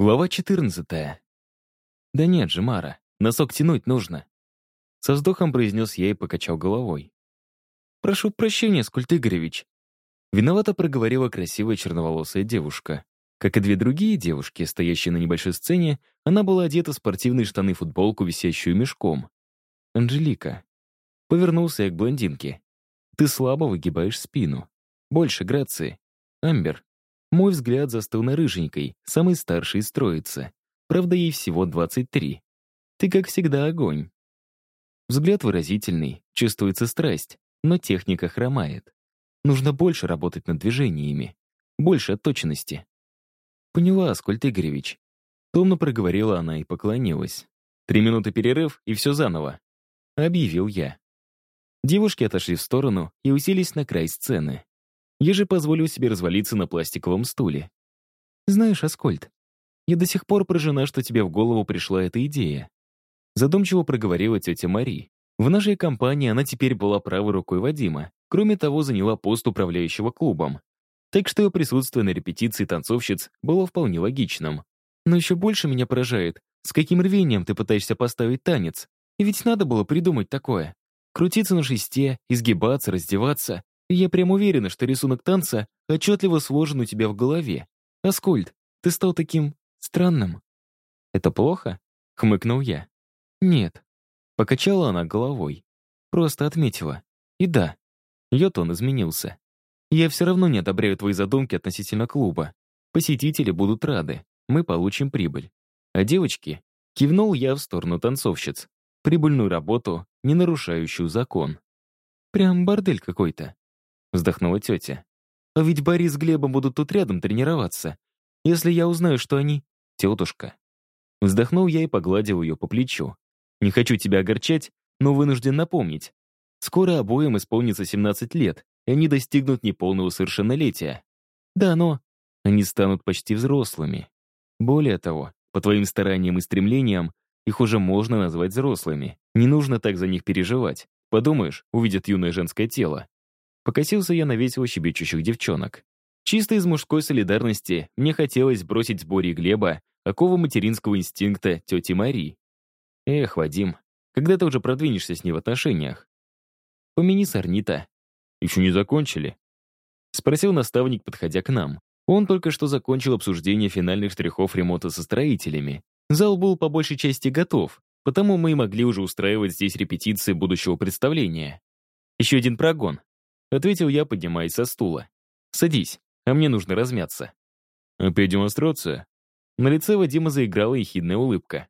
Глава 14. «Да нет же, Мара, носок тянуть нужно». Со вздохом произнес я и покачал головой. «Прошу прощения, Скульт Игоревич». Виновато проговорила красивая черноволосая девушка. Как и две другие девушки, стоящие на небольшой сцене, она была одета в спортивные штаны футболку, висящую мешком. «Анжелика». Повернулся я к блондинке. «Ты слабо выгибаешь спину. Больше грации. Амбер, мой взгляд застыл на рыженькой, самой старшей из троицы. Правда, ей всего 23. Ты, как всегда, огонь. Взгляд выразительный, чувствуется страсть, но техника хромает. Нужно больше работать над движениями. Больше точности. Поняла, Аскольд Игоревич. Томно проговорила она и поклонилась. Три минуты перерыв, и все заново. Объявил я. Девушки отошли в сторону и уселись на край сцены. Я же позволил себе развалиться на пластиковом стуле. «Знаешь, Аскольд, я до сих пор поражена, что тебе в голову пришла эта идея». Задумчиво проговорила тетя Мари. В нашей компании она теперь была правой рукой Вадима. Кроме того, заняла пост управляющего клубом. Так что ее присутствие на репетиции танцовщиц было вполне логичным. Но еще больше меня поражает, с каким рвением ты пытаешься поставить танец. И ведь надо было придумать такое. Крутиться на шесте, изгибаться, раздеваться. Я прям уверена, что рисунок танца отчетливо сложен у тебя в голове. Аскольд, ты стал таким странным. Это плохо? Хмыкнул я. Нет. Покачала она головой. Просто отметила. И да, ее тон изменился. Я все равно не одобряю твои задумки относительно клуба. Посетители будут рады. Мы получим прибыль. А девочки? Кивнул я в сторону танцовщиц. Прибыльную работу, не нарушающую закон. Прям бордель какой-то. Вздохнула тетя. А ведь Борис с Глебом будут тут рядом тренироваться. Если я узнаю, что они... Тетушка. Вздохнул я и погладил ее по плечу. Не хочу тебя огорчать, но вынужден напомнить. Скоро обоим исполнится 17 лет, и они достигнут неполного совершеннолетия. Да, но они станут почти взрослыми. Более того, по твоим стараниям и стремлениям, их уже можно назвать взрослыми. Не нужно так за них переживать. Подумаешь, увидят юное женское тело. Покосился я на весело щебечущих девчонок. Чисто из мужской солидарности мне хотелось бросить с Борей Глеба оковы материнского инстинкта тети Мари. Эх, Вадим, когда ты уже продвинешься с ней в отношениях? Помяни Сорнита. Еще не закончили? Спросил наставник, подходя к нам. Он только что закончил обсуждение финальных штрихов ремонта со строителями. Зал был по большей части готов, потому мы и могли уже устраивать здесь репетиции будущего представления. Еще один прогон. Ответил я, поднимаясь со стула. «Садись, а мне нужно размяться». «Опять демонстрация?» На лице Вадима заиграла ехидная улыбка.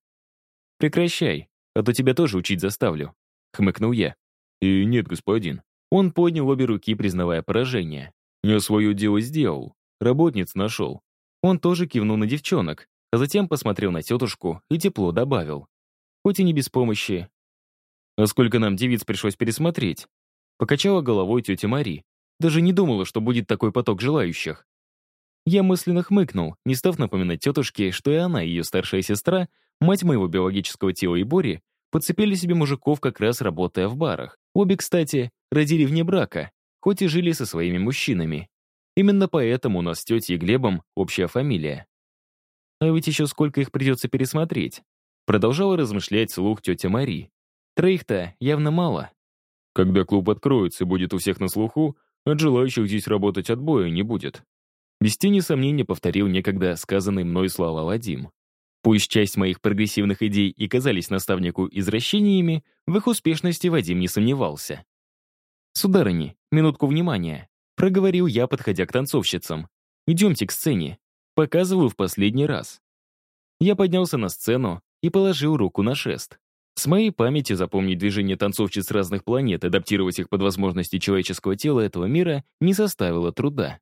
«Прекращай, а то тебя тоже учить заставлю», — хмыкнул я. «И нет, господин». Он поднял обе руки, признавая поражение. «Я свое дело сделал, работниц нашел». Он тоже кивнул на девчонок, а затем посмотрел на тетушку и тепло добавил. Хоть и не без помощи. «А сколько нам девиц пришлось пересмотреть?» Покачала головой тетя Мари. Даже не думала, что будет такой поток желающих. Я мысленно хмыкнул, не став напоминать тетушке, что и она, и ее старшая сестра, мать моего биологического тела и Бори, подцепили себе мужиков, как раз работая в барах. Обе, кстати, родили вне брака, хоть и жили со своими мужчинами. Именно поэтому у нас с тетей и Глебом общая фамилия. А ведь еще сколько их придется пересмотреть. Продолжала размышлять слух тетя Мари. Троих-то явно мало. Когда клуб откроется и будет у всех на слуху, от желающих здесь работать отбоя не будет. Без тени сомнения повторил некогда сказанный мной слова Вадим. Пусть часть моих прогрессивных идей и казались наставнику извращениями, в их успешности Вадим не сомневался. «Сударыни, минутку внимания», — проговорил я, подходя к танцовщицам. «Идемте к сцене. Показываю в последний раз». Я поднялся на сцену и положил руку на шест. С моей памяти запомнить движения танцовщиц разных планет, адаптировать их под возможности человеческого тела этого мира не составило труда.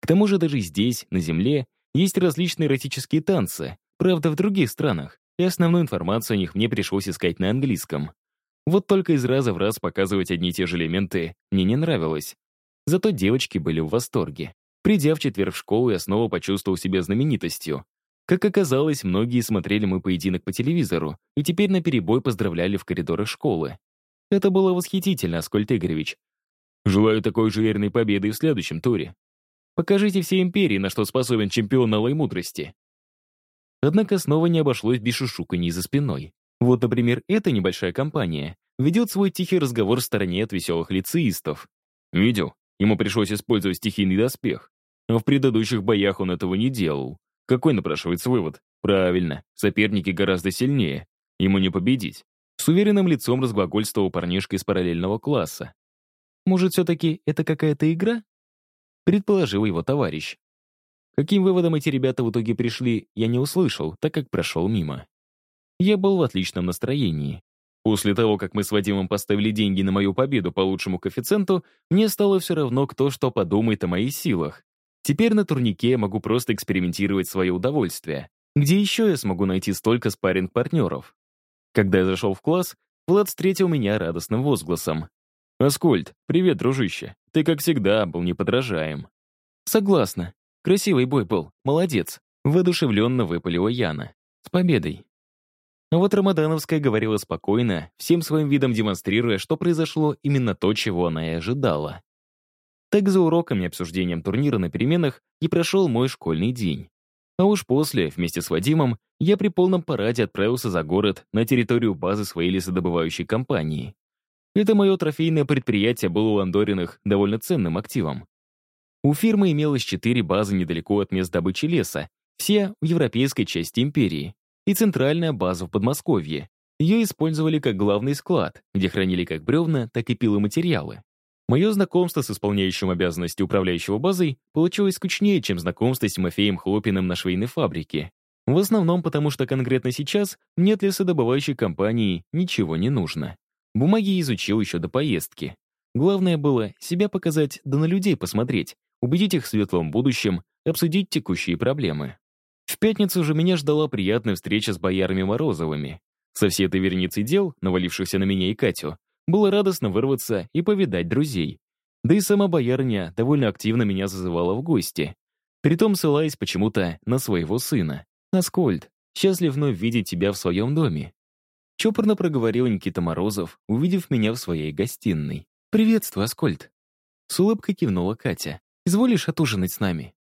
К тому же даже здесь, на Земле, есть различные эротические танцы, правда, в других странах, и основную информацию о них мне пришлось искать на английском. Вот только из раза в раз показывать одни и те же элементы мне не нравилось. Зато девочки были в восторге. Придя в четверг в школу, я снова почувствовал себя знаменитостью. Как оказалось, многие смотрели мой поединок по телевизору и теперь наперебой поздравляли в коридорах школы. Это было восхитительно, Аскольд Игоревич. Желаю такой же верной победы в следующем туре. Покажите всей империи, на что способен чемпион новой мудрости. Однако снова не обошлось без шушуканий за спиной. Вот, например, эта небольшая компания ведет свой тихий разговор в стороне от веселых лицеистов. Видел? Ему пришлось использовать стихийный доспех. А в предыдущих боях он этого не делал. Какой напрашивается вывод? Правильно, соперники гораздо сильнее. Ему не победить. С уверенным лицом разглагольствовал парнишка из параллельного класса. Может, все-таки это какая-то игра? Предположил его товарищ. Каким выводом эти ребята в итоге пришли, я не услышал, так как прошел мимо. Я был в отличном настроении. После того, как мы с Вадимом поставили деньги на мою победу по лучшему коэффициенту, мне стало все равно, кто что подумает о моих силах. Теперь на турнике я могу просто экспериментировать свое удовольствие. Где еще я смогу найти столько спарринг-партнеров? Когда я зашел в класс, Влад встретил меня радостным возгласом. «Аскольд, привет, дружище. Ты, как всегда, был неподражаем». «Согласна. Красивый бой был. Молодец», — воодушевленно выпалила Яна. «С победой». А вот Рамадановская говорила спокойно, всем своим видом демонстрируя, что произошло именно то, чего она и ожидала. Так за уроками и обсуждением турнира на переменах и прошел мой школьный день. А уж после, вместе с Вадимом, я при полном параде отправился за город на территорию базы своей лесодобывающей компании. Это мое трофейное предприятие было у Андориных довольно ценным активом. У фирмы имелось четыре базы недалеко от мест добычи леса, все в европейской части империи, и центральная база в Подмосковье. Ее использовали как главный склад, где хранили как бревна, так и пиломатериалы. Мое знакомство с исполняющим обязанности управляющего базой получилось скучнее, чем знакомство с Тимофеем Хлопиным на швейной фабрике. В основном потому, что конкретно сейчас мне от лесодобывающей компании ничего не нужно. Бумаги изучил еще до поездки. Главное было себя показать, да на людей посмотреть, убедить их в светлом будущем, обсудить текущие проблемы. В пятницу же меня ждала приятная встреча с боярами Морозовыми. Со всей этой верницей дел, навалившихся на меня и Катю, было радостно вырваться и повидать друзей. Да и сама боярня довольно активно меня зазывала в гости. Притом ссылаясь почему-то на своего сына. «Аскольд, счастлив вновь видеть тебя в своем доме». Чопорно проговорил Никита Морозов, увидев меня в своей гостиной. «Приветствую, Аскольд». С улыбкой кивнула Катя. «Изволишь отужинать с нами?»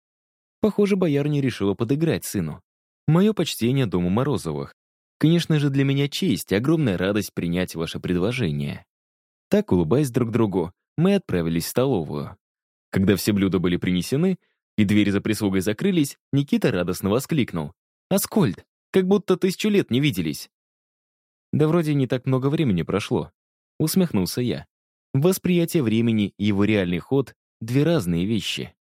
Похоже, боярня решила подыграть сыну. Мое почтение дому Морозовых. Конечно же, для меня честь и огромная радость принять ваше предложение. Так, улыбаясь друг другу, мы отправились в столовую. Когда все блюда были принесены, и двери за прислугой закрылись, Никита радостно воскликнул. «Аскольд, как будто тысячу лет не виделись!» Да вроде не так много времени прошло. Усмехнулся я. Восприятие времени и его реальный ход — две разные вещи.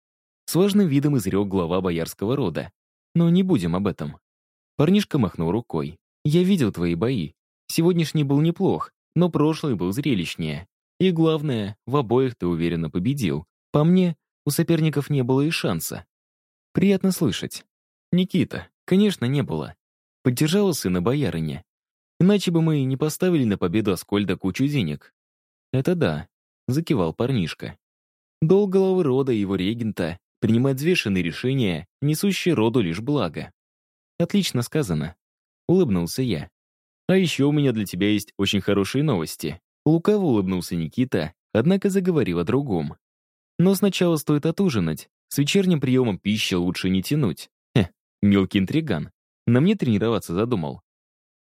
С важным видом изрек глава боярского рода. Но не будем об этом. Парнишка махнул рукой. «Я видел твои бои. Сегодняшний был неплох, но прошлый был зрелищнее. И главное, в обоих ты уверенно победил. По мне, у соперников не было и шанса. Приятно слышать. Никита, конечно, не было. Поддержала сына боярыня. Иначе бы мы не поставили на победу Аскольда кучу денег. Это да, закивал парнишка. Долг главы рода и его регента принимать взвешенные решения, несущие роду лишь благо. Отлично сказано. Улыбнулся я. А еще у меня для тебя есть очень хорошие новости. Лукаво улыбнулся Никита, однако заговорил о другом. Но сначала стоит отужинать. С вечерним приемом пищи лучше не тянуть. Хе, мелкий интриган. На мне тренироваться задумал.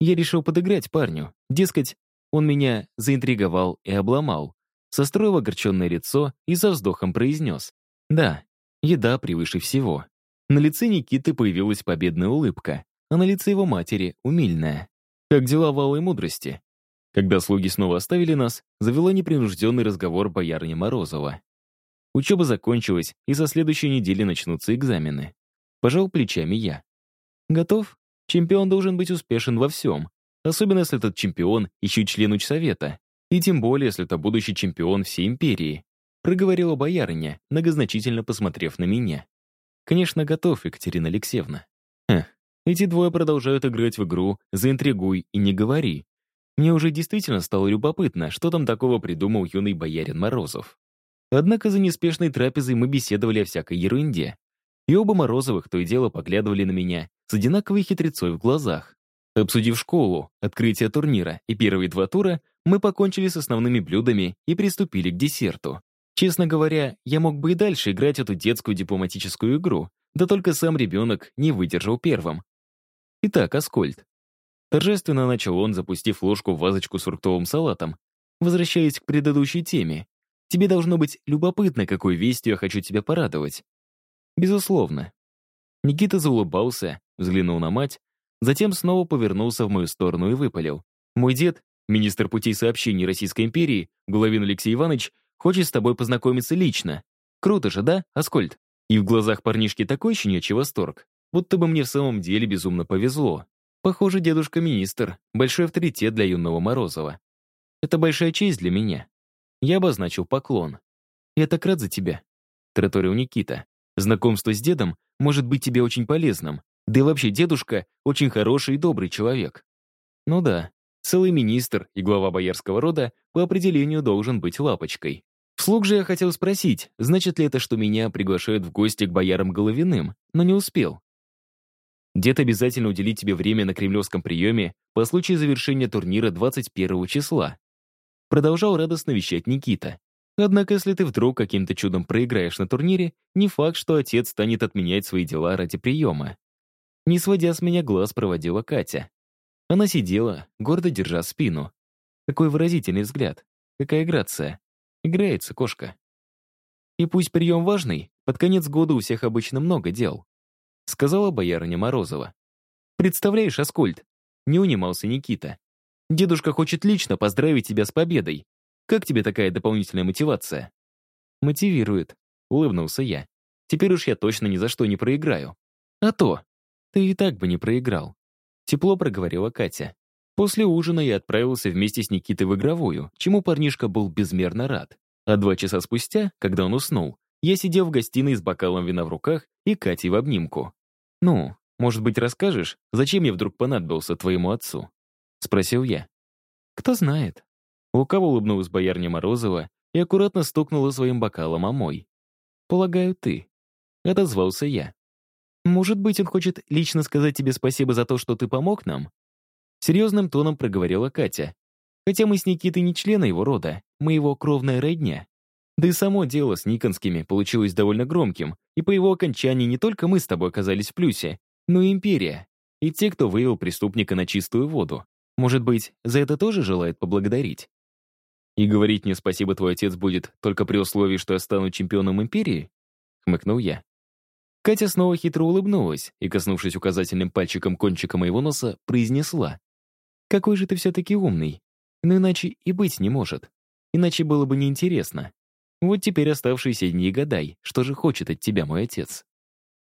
Я решил подыграть парню. Дескать, он меня заинтриговал и обломал. Состроил огорченное лицо и со вздохом произнес. Да, еда превыше всего. На лице Никиты появилась победная улыбка, а на лице его матери — умильная. Как дела в алой мудрости? Когда слуги снова оставили нас, завела непринужденный разговор боярня Морозова. Учеба закончилась, и со следующей недели начнутся экзамены. Пожал плечами я. Готов? Чемпион должен быть успешен во всем. Особенно, если этот чемпион еще и член учсовета. И тем более, если это будущий чемпион всей империи. Проговорила боярыня, многозначительно посмотрев на меня. Конечно, готов, Екатерина Алексеевна. Хм, эти двое продолжают играть в игру «Заинтригуй и не говори». Мне уже действительно стало любопытно, что там такого придумал юный боярин Морозов. Однако за неспешной трапезой мы беседовали о всякой ерунде. И оба Морозовых то и дело поглядывали на меня с одинаковой хитрецой в глазах. Обсудив школу, открытие турнира и первые два тура, мы покончили с основными блюдами и приступили к десерту. Честно говоря, я мог бы и дальше играть эту детскую дипломатическую игру, да только сам ребенок не выдержал первым. Итак, Аскольд. Торжественно начал он, запустив ложку в вазочку с фруктовым салатом. Возвращаясь к предыдущей теме, тебе должно быть любопытно, какой вестью я хочу тебя порадовать. Безусловно. Никита заулыбался, взглянул на мать, затем снова повернулся в мою сторону и выпалил. Мой дед, министр путей сообщений Российской империи, Головин Алексей Иванович, хочет с тобой познакомиться лично. Круто же, да, Аскольд? И в глазах парнишки такой щенячий восторг, будто бы мне в самом деле безумно повезло. Похоже, дедушка министр, большой авторитет для юного Морозова. Это большая честь для меня. Я обозначил поклон. Я так рад за тебя, тараторил Никита. Знакомство с дедом может быть тебе очень полезным. Да и вообще дедушка очень хороший и добрый человек. Ну да, целый министр и глава боярского рода по определению должен быть лапочкой. Вслух же я хотел спросить, значит ли это, что меня приглашают в гости к боярам Головиным, но не успел. Дед обязательно уделит тебе время на кремлевском приеме по случаю завершения турнира 21 числа. Продолжал радостно вещать Никита. Однако, если ты вдруг каким-то чудом проиграешь на турнире, не факт, что отец станет отменять свои дела ради приема. Не сводя с меня глаз, проводила Катя. Она сидела, гордо держа спину. Какой выразительный взгляд. Какая грация. Играется кошка. И пусть прием важный, под конец года у всех обычно много дел сказала боярыня Морозова. «Представляешь, Аскольд?» Не унимался Никита. «Дедушка хочет лично поздравить тебя с победой. Как тебе такая дополнительная мотивация?» «Мотивирует», — улыбнулся я. «Теперь уж я точно ни за что не проиграю». «А то! Ты и так бы не проиграл», — тепло проговорила Катя. После ужина я отправился вместе с Никитой в игровую, чему парнишка был безмерно рад. А два часа спустя, когда он уснул, я сидел в гостиной с бокалом вина в руках и Катей в обнимку. «Ну, может быть, расскажешь, зачем я вдруг понадобился твоему отцу?» — спросил я. «Кто знает». Лукаво улыбнулась боярня Морозова и аккуратно стукнула своим бокалом о мой. «Полагаю, ты». Отозвался я. «Может быть, он хочет лично сказать тебе спасибо за то, что ты помог нам?» Серьезным тоном проговорила Катя. «Хотя мы с Никитой не члены его рода, мы его кровная родня. Да и само дело с Никонскими получилось довольно громким, и по его окончании не только мы с тобой оказались в плюсе, но и империя, и те, кто вывел преступника на чистую воду. Может быть, за это тоже желает поблагодарить? И говорить мне спасибо твой отец будет только при условии, что я стану чемпионом империи? Хмыкнул я. Катя снова хитро улыбнулась и, коснувшись указательным пальчиком кончика моего носа, произнесла. «Какой же ты все-таки умный. Но иначе и быть не может. Иначе было бы неинтересно. Вот теперь оставшиеся дни гадай, что же хочет от тебя мой отец.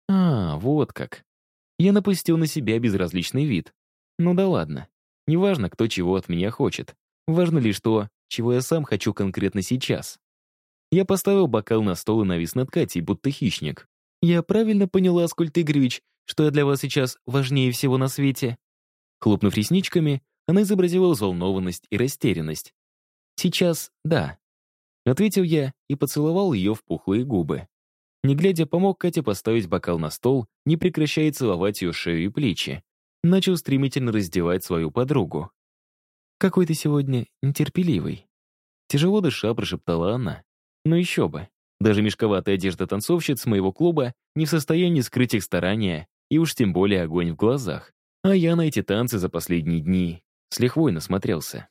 А, вот как. Я напустил на себя безразличный вид. Ну да ладно. Неважно, кто чего от меня хочет. Важно лишь то, чего я сам хочу конкретно сейчас. Я поставил бокал на стол и навис над Катей, будто хищник. «Я правильно поняла, Аскольд Игоревич, что я для вас сейчас важнее всего на свете?» Хлопнув ресничками, она изобразила взволнованность и растерянность. «Сейчас — да. Ответил я и поцеловал ее в пухлые губы. Не глядя, помог Кате поставить бокал на стол, не прекращая целовать ее шею и плечи. Начал стремительно раздевать свою подругу. «Какой ты сегодня нетерпеливый». Тяжело дыша прошептала она. «Ну еще бы. Даже мешковатая одежда танцовщиц моего клуба не в состоянии скрыть их старания и уж тем более огонь в глазах. А я на эти танцы за последние дни с лихвой насмотрелся.